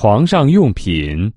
床上用品。